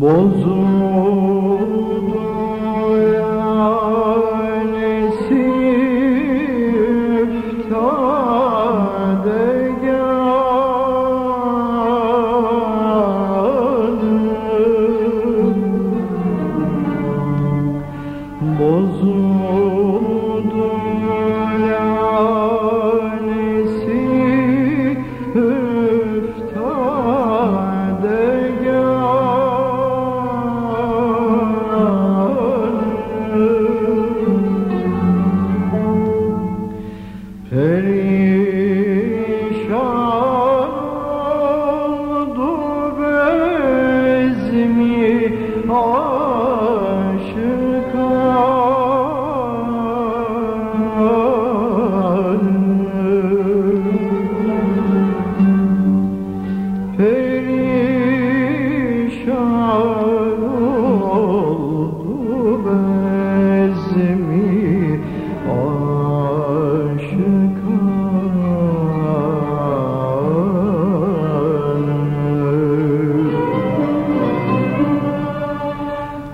Bozuldu oh